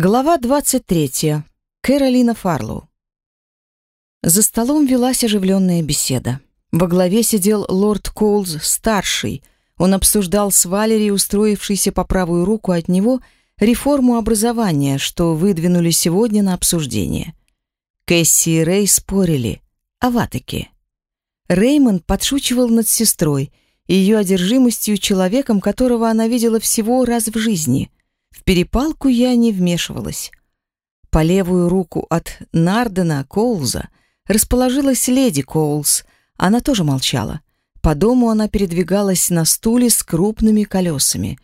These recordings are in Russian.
Глава 23. Кэролина Фарлоу. За столом велась оживленная беседа. Во главе сидел лорд Коулз старший. Он обсуждал с Валери, устроившейся по правую руку от него, реформу образования, что выдвинули сегодня на обсуждение. Кэсси и Рэй спорили о ватыке. Реймонд подшучивал над сестрой, ее одержимостью человеком, которого она видела всего раз в жизни — в перепалку я не вмешивалась. По левую руку от Нардена Коулза расположилась леди Коулс. Она тоже молчала. По дому она передвигалась на стуле с крупными колесами.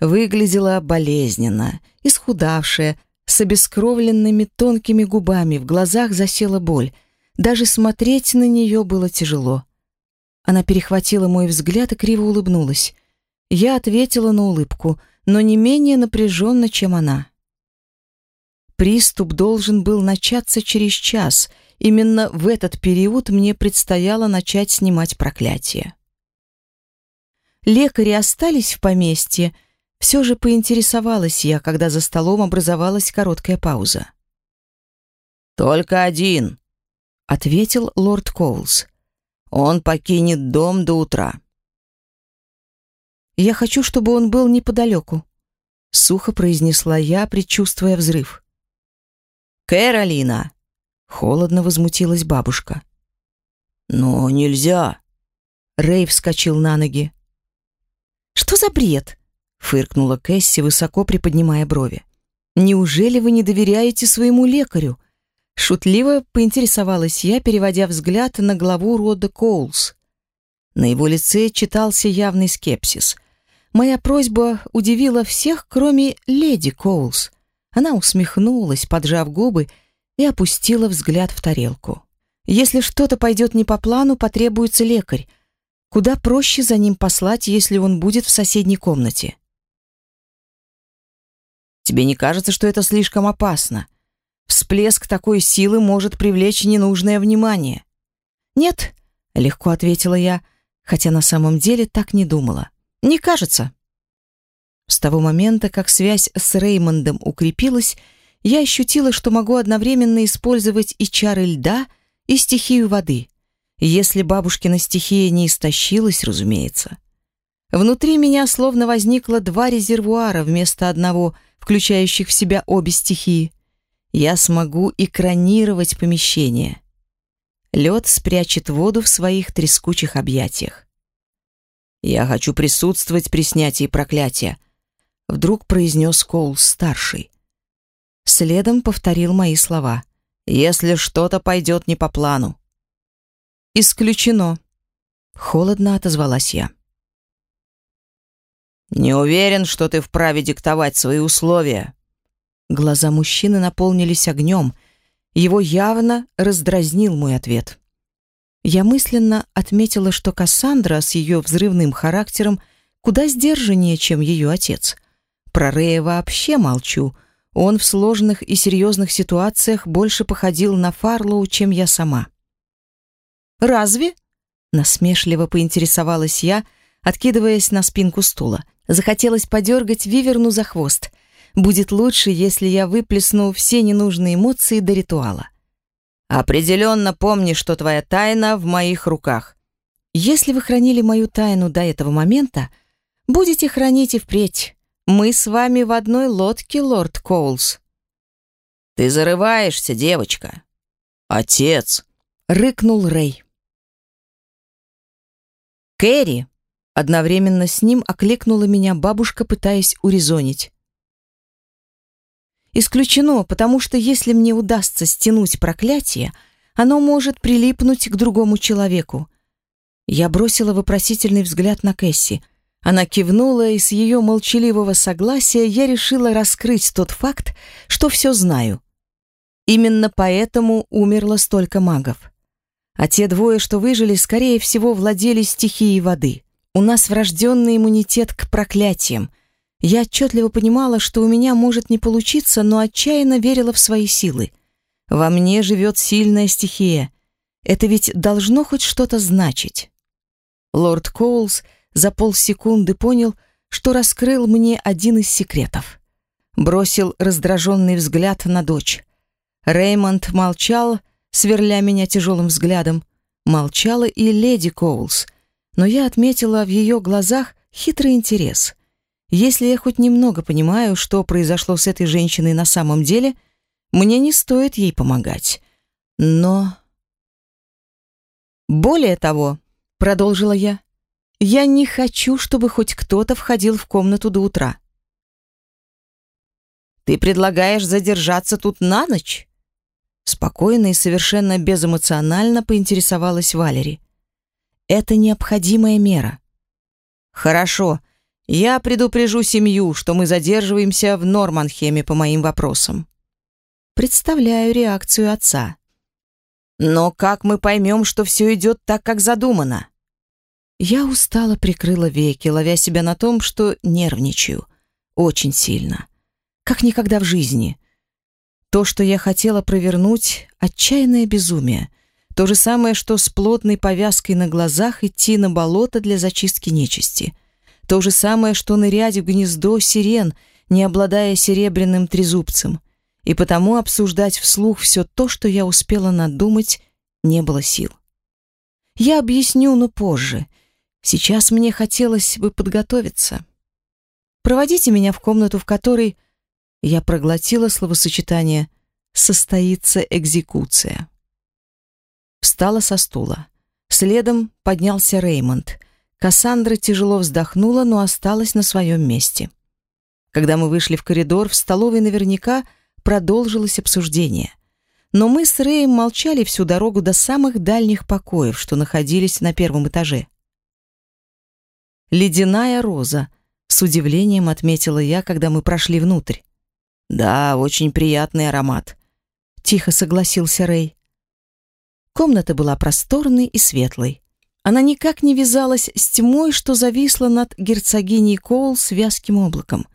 Выглядела болезненно, исхудавшая, с обескровленными тонкими губами, в глазах засела боль. Даже смотреть на нее было тяжело. Она перехватила мой взгляд и криво улыбнулась. Я ответила на улыбку — но не менее напряженно, чем она. Приступ должен был начаться через час. Именно в этот период мне предстояло начать снимать проклятие. Лекари остались в поместье. Все же поинтересовалась я, когда за столом образовалась короткая пауза. «Только один», — ответил лорд Коулс. «Он покинет дом до утра». «Я хочу, чтобы он был неподалеку», — сухо произнесла я, предчувствуя взрыв. «Кэролина!» — холодно возмутилась бабушка. «Но нельзя!» Рэй вскочил на ноги. «Что за бред?» — фыркнула Кэсси, высоко приподнимая брови. «Неужели вы не доверяете своему лекарю?» Шутливо поинтересовалась я, переводя взгляд на главу рода Коулс. На его лице читался явный скепсис — Моя просьба удивила всех, кроме леди Коулс. Она усмехнулась, поджав губы, и опустила взгляд в тарелку. Если что-то пойдет не по плану, потребуется лекарь. Куда проще за ним послать, если он будет в соседней комнате? Тебе не кажется, что это слишком опасно? Всплеск такой силы может привлечь ненужное внимание. Нет, легко ответила я, хотя на самом деле так не думала. Не кажется. С того момента, как связь с Реймондом укрепилась, я ощутила, что могу одновременно использовать и чары льда, и стихию воды. Если бабушкина стихия не истощилась, разумеется. Внутри меня словно возникло два резервуара вместо одного, включающих в себя обе стихии. Я смогу экранировать помещение. Лед спрячет воду в своих трескучих объятиях. «Я хочу присутствовать при снятии проклятия», — вдруг произнес Коул-старший. Следом повторил мои слова. «Если что-то пойдет не по плану». «Исключено», — холодно отозвалась я. «Не уверен, что ты вправе диктовать свои условия». Глаза мужчины наполнились огнем. Его явно раздразнил мой ответ. Я мысленно отметила, что Кассандра с ее взрывным характером куда сдержаннее, чем ее отец. Про Рея вообще молчу. Он в сложных и серьезных ситуациях больше походил на Фарлоу, чем я сама. «Разве?» — насмешливо поинтересовалась я, откидываясь на спинку стула. Захотелось подергать Виверну за хвост. Будет лучше, если я выплесну все ненужные эмоции до ритуала. Определенно помни, что твоя тайна в моих руках. Если вы хранили мою тайну до этого момента, будете хранить и впредь. Мы с вами в одной лодке, лорд Коулс. Ты зарываешься, девочка. Отец, рыкнул Рэй. Кэрри, одновременно с ним окликнула меня бабушка, пытаясь урезонить. Исключено, потому что если мне удастся стянуть проклятие, оно может прилипнуть к другому человеку. Я бросила вопросительный взгляд на Кэсси. Она кивнула, и с ее молчаливого согласия я решила раскрыть тот факт, что все знаю. Именно поэтому умерло столько магов. А те двое, что выжили, скорее всего, владели стихией воды. У нас врожденный иммунитет к проклятиям, я отчетливо понимала, что у меня может не получиться, но отчаянно верила в свои силы. Во мне живет сильная стихия. Это ведь должно хоть что-то значить. Лорд Коулс за полсекунды понял, что раскрыл мне один из секретов. бросил раздраженный взгляд на дочь. Реймонд молчал, сверля меня тяжелым взглядом. Молчала и леди Коулс, но я отметила в ее глазах хитрый интерес. Если я хоть немного понимаю, что произошло с этой женщиной на самом деле, мне не стоит ей помогать. Но... Более того, продолжила я, я не хочу, чтобы хоть кто-то входил в комнату до утра. Ты предлагаешь задержаться тут на ночь? Спокойно и совершенно безэмоционально поинтересовалась Валери. Это необходимая мера. Хорошо, я предупрежу семью, что мы задерживаемся в Норманхеме по моим вопросам. Представляю реакцию отца. Но как мы поймем, что все идет так, как задумано? Я устало прикрыла веки, ловя себя на том, что нервничаю. Очень сильно. Как никогда в жизни. То, что я хотела провернуть, отчаянное безумие. То же самое, что с плотной повязкой на глазах идти на болото для зачистки нечисти. То же самое, что нырять в гнездо сирен, не обладая серебряным трезубцем. И потому обсуждать вслух все то, что я успела надумать, не было сил. Я объясню, но позже. Сейчас мне хотелось бы подготовиться. Проводите меня в комнату, в которой я проглотила словосочетание «состоится экзекуция». Встала со стула. Следом поднялся Реймонд. Кассандра тяжело вздохнула, но осталась на своем месте. Когда мы вышли в коридор, в столовой наверняка продолжилось обсуждение. Но мы с Рэем молчали всю дорогу до самых дальних покоев, что находились на первом этаже. «Ледяная роза», — с удивлением отметила я, когда мы прошли внутрь. Да, очень приятный аромат. Тихо согласился Рэй. Комната была просторной и светлой. Она никак не вязалась с тьмой, что зависла над герцогиней Коул с вязким облаком.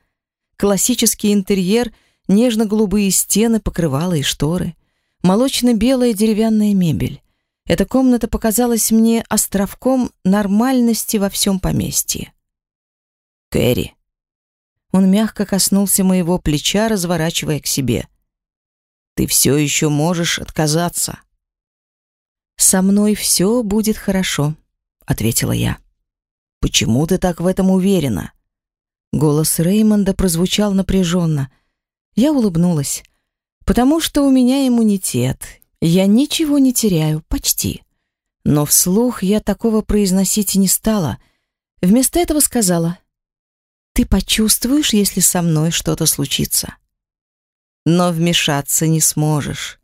Классический интерьер, нежно-голубые стены, покрывала и шторы, молочно-белая деревянная мебель. Эта комната показалась мне островком нормальности во всем поместье. «Кэрри», он мягко коснулся моего плеча, разворачивая к себе. «Ты все еще можешь отказаться». «Со мной все будет хорошо», — ответила я. «Почему ты так в этом уверена?» Голос Реймонда прозвучал напряженно. Я улыбнулась. «Потому что у меня иммунитет. Я ничего не теряю, почти». Но вслух я такого произносить не стала. Вместо этого сказала ты почувствуешь, если со мной что-то случится. Но вмешаться не сможешь.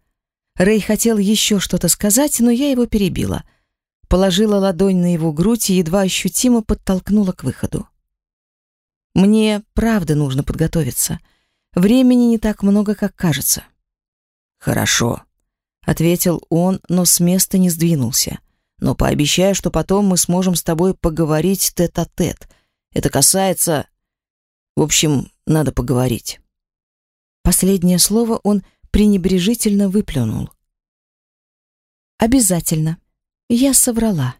Рэй хотел еще что-то сказать, но я его перебила. Положила ладонь на его грудь и едва ощутимо подтолкнула к выходу. Мне правда нужно подготовиться. Времени не так много, как кажется. Хорошо, ответил он, но с места не сдвинулся. Но пообещай, что потом мы сможем с тобой поговорить тет-а-тет. -тет. Это касается в общем, надо поговорить. Последнее слово он пренебрежительно выплюнул. Обязательно. Я соврала.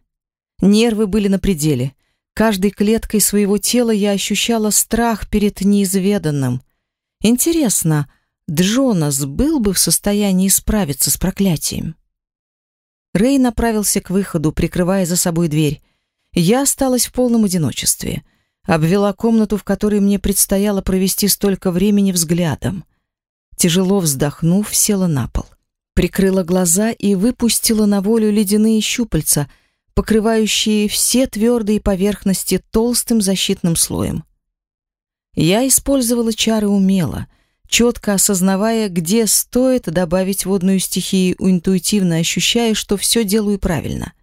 Нервы были на пределе. Каждой клеткой своего тела я ощущала страх перед неизведанным. Интересно, Джонас был бы в состоянии справиться с проклятием? Рэй направился к выходу, прикрывая за собой дверь. Я осталась в полном одиночестве — обвела комнату, в которой мне предстояло провести столько времени взглядом. Тяжело вздохнув, села на пол. Прикрыла глаза и выпустила на волю ледяные щупальца, покрывающие все твердые поверхности толстым защитным слоем. Я использовала чары умело, четко осознавая, где стоит добавить водную стихию, интуитивно ощущая, что все делаю правильно.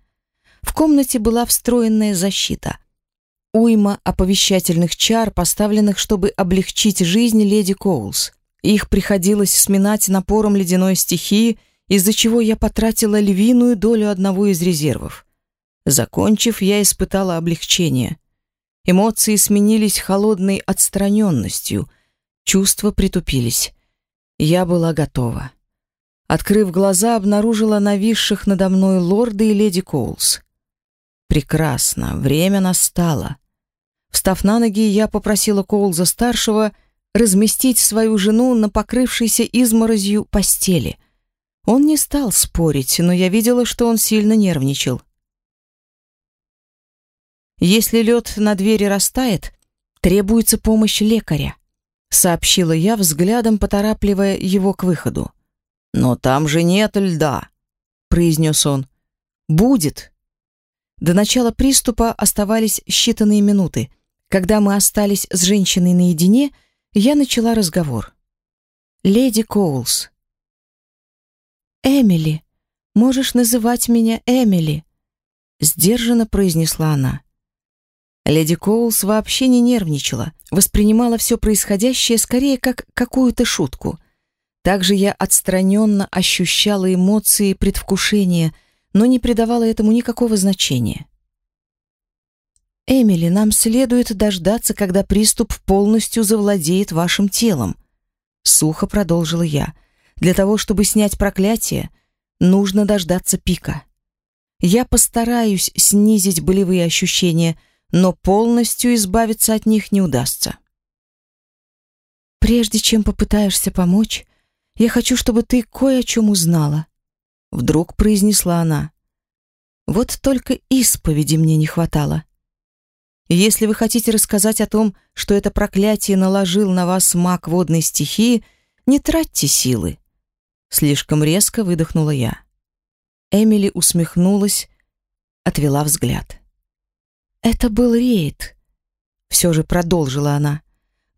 В комнате была встроенная защита — уйма оповещательных чар, поставленных, чтобы облегчить жизнь леди Коулс. Их приходилось сминать напором ледяной стихии, из-за чего я потратила львиную долю одного из резервов. Закончив, я испытала облегчение. Эмоции сменились холодной отстраненностью, чувства притупились. Я была готова. Открыв глаза, обнаружила нависших надо мной лорда и леди Коулс. Прекрасно, время настало. Встав на ноги, я попросила Коулза-старшего разместить свою жену на покрывшейся изморозью постели. Он не стал спорить, но я видела, что он сильно нервничал. Если лед на двери растает, требуется помощь лекаря, сообщила я взглядом, поторапливая его к выходу. Но там же нет льда, произнес он. Будет. До начала приступа оставались считанные минуты. Когда мы остались с женщиной наедине, я начала разговор. Леди Коулс. Эмили, можешь называть меня Эмили, сдержанно произнесла она. Леди Коулс вообще не нервничала, воспринимала все происходящее скорее как какую-то шутку. Также я отстраненно ощущала эмоции предвкушения, но не придавала этому никакого значения. «Эмили, нам следует дождаться, когда приступ полностью завладеет вашим телом», — сухо продолжила я. «Для того, чтобы снять проклятие, нужно дождаться пика. Я постараюсь снизить болевые ощущения, но полностью избавиться от них не удастся. Прежде чем попытаешься помочь, я хочу, чтобы ты кое о чем узнала, вдруг произнесла она. Вот только исповеди мне не хватало. Если вы хотите рассказать о том, что это проклятие наложил на вас маг водной стихии, не тратьте силы. Слишком резко выдохнула я. Эмили усмехнулась, отвела взгляд. Это был рейд. Все же продолжила она.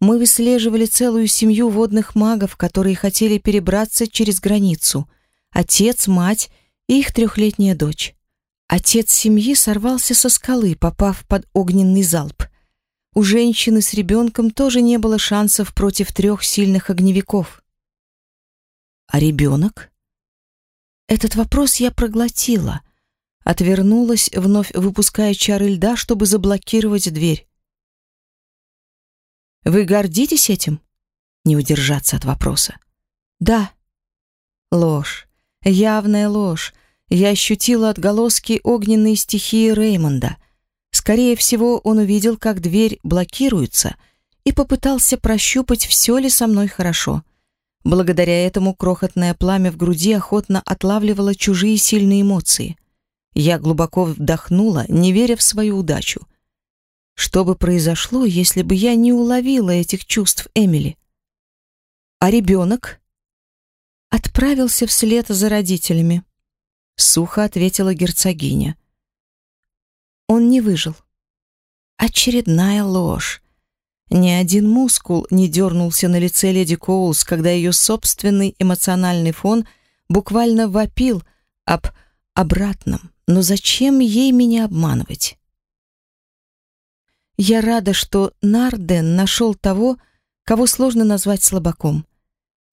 Мы выслеживали целую семью водных магов, которые хотели перебраться через границу. Отец, мать и их трехлетняя дочь. Отец семьи сорвался со скалы, попав под огненный залп. У женщины с ребенком тоже не было шансов против трех сильных огневиков. А ребенок? Этот вопрос я проглотила, отвернулась, вновь выпуская чары льда, чтобы заблокировать дверь. Вы гордитесь этим? Не удержаться от вопроса. Да. Ложь. Явная ложь. Я ощутила отголоски огненной стихии Реймонда. Скорее всего, он увидел, как дверь блокируется, и попытался прощупать, все ли со мной хорошо. Благодаря этому крохотное пламя в груди охотно отлавливало чужие сильные эмоции — я глубоко вдохнула, не веря в свою удачу. Что бы произошло, если бы я не уловила этих чувств Эмили? А ребенок? Отправился вслед за родителями. Сухо ответила герцогиня. Он не выжил. Очередная ложь. Ни один мускул не дернулся на лице леди Коулс, когда ее собственный эмоциональный фон буквально вопил об обратном. Но зачем ей меня обманывать? Я рада, что Нарден нашел того, кого сложно назвать слабаком.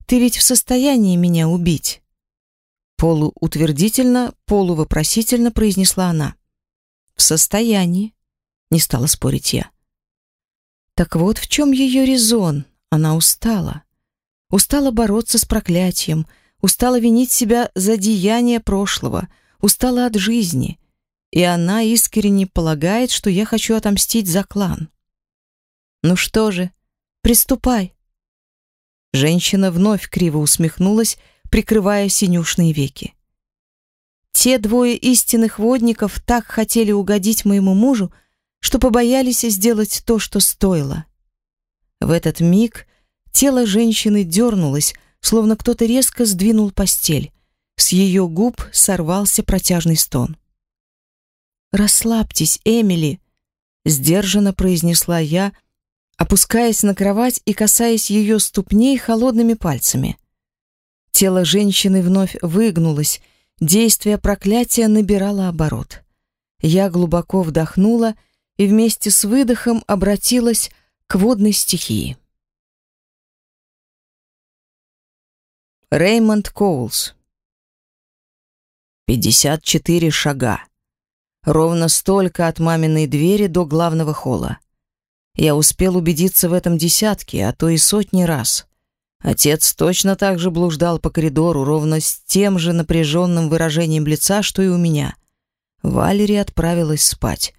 Ты ведь в состоянии меня убить. Полуутвердительно, полувопросительно произнесла она. В состоянии, не стала спорить я. Так вот в чем ее резон. Она устала. Устала бороться с проклятием, устала винить себя за деяния прошлого — устала от жизни, и она искренне полагает, что я хочу отомстить за клан. Ну что же, приступай. Женщина вновь криво усмехнулась, прикрывая синюшные веки. Те двое истинных водников так хотели угодить моему мужу, что побоялись сделать то, что стоило. В этот миг тело женщины дернулось, словно кто-то резко сдвинул постель. С ее губ сорвался протяжный стон. «Расслабьтесь, Эмили», — сдержанно произнесла я, опускаясь на кровать и касаясь ее ступней холодными пальцами. Тело женщины вновь выгнулось, действие проклятия набирало оборот. Я глубоко вдохнула и вместе с выдохом обратилась к водной стихии. Реймонд Коулс Пятьдесят четыре шага. Ровно столько от маминой двери до главного холла. Я успел убедиться в этом десятки, а то и сотни раз. Отец точно так же блуждал по коридору, ровно с тем же напряженным выражением лица, что и у меня. Валери отправилась спать.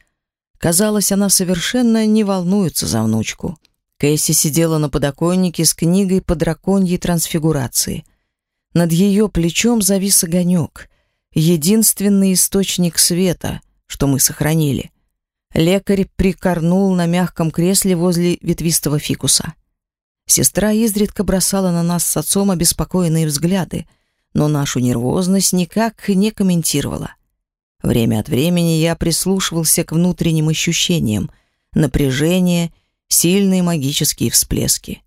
Казалось, она совершенно не волнуется за внучку. Кэсси сидела на подоконнике с книгой по драконьей трансфигурации. Над ее плечом завис огонек, единственный источник света, что мы сохранили. Лекарь прикорнул на мягком кресле возле ветвистого фикуса. Сестра изредка бросала на нас с отцом обеспокоенные взгляды, но нашу нервозность никак не комментировала. Время от времени я прислушивался к внутренним ощущениям, напряжение, сильные магические всплески.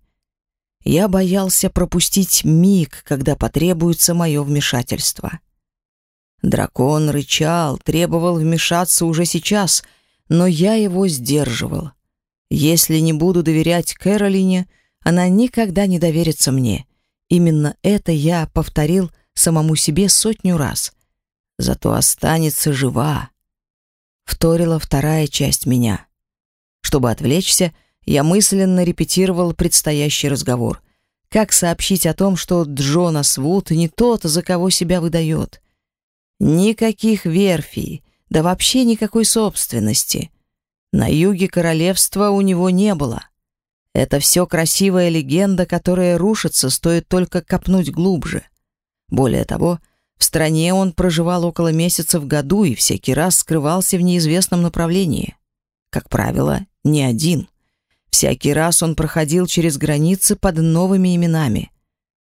Я боялся пропустить миг, когда потребуется мое вмешательство. Дракон рычал, требовал вмешаться уже сейчас, но я его сдерживал. Если не буду доверять Кэролине, она никогда не доверится мне. Именно это я повторил самому себе сотню раз. Зато останется жива. Вторила вторая часть меня. Чтобы отвлечься, я мысленно репетировал предстоящий разговор. Как сообщить о том, что Джонас Вуд не тот, за кого себя выдает? Никаких верфей, да вообще никакой собственности. На юге королевства у него не было. Это все красивая легенда, которая рушится, стоит только копнуть глубже. Более того, в стране он проживал около месяца в году и всякий раз скрывался в неизвестном направлении. Как правило, не один. Всякий раз он проходил через границы под новыми именами.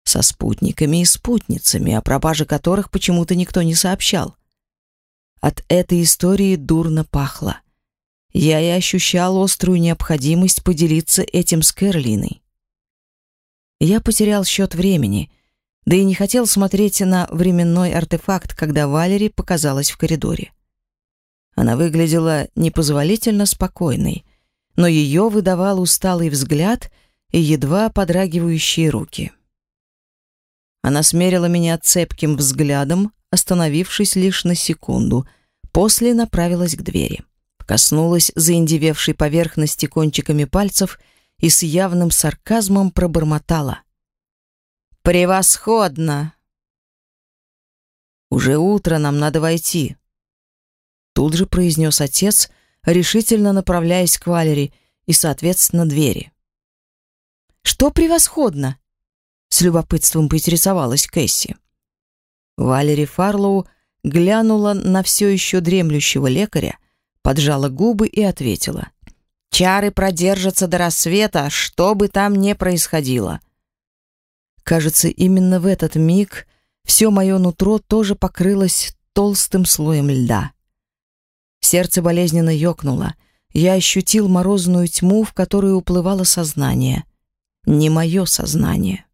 Со спутниками и спутницами, о пропаже которых почему-то никто не сообщал. От этой истории дурно пахло. Я и ощущал острую необходимость поделиться этим с Кэролиной. Я потерял счет времени, да и не хотел смотреть на временной артефакт, когда Валери показалась в коридоре. Она выглядела непозволительно спокойной, но ее выдавал усталый взгляд и едва подрагивающие руки. Она смерила меня цепким взглядом, остановившись лишь на секунду, после направилась к двери. Коснулась заиндевевшей поверхности кончиками пальцев и с явным сарказмом пробормотала. «Превосходно!» «Уже утро, нам надо войти», — тут же произнес отец — решительно направляясь к Валери и, соответственно, двери. «Что превосходно?» — с любопытством поинтересовалась Кэсси. Валери Фарлоу глянула на все еще дремлющего лекаря, поджала губы и ответила. «Чары продержатся до рассвета, что бы там ни происходило». Кажется, именно в этот миг все мое нутро тоже покрылось толстым слоем льда. Сердце болезненно ёкнуло. Я ощутил морозную тьму, в которую уплывало сознание. Не мое сознание.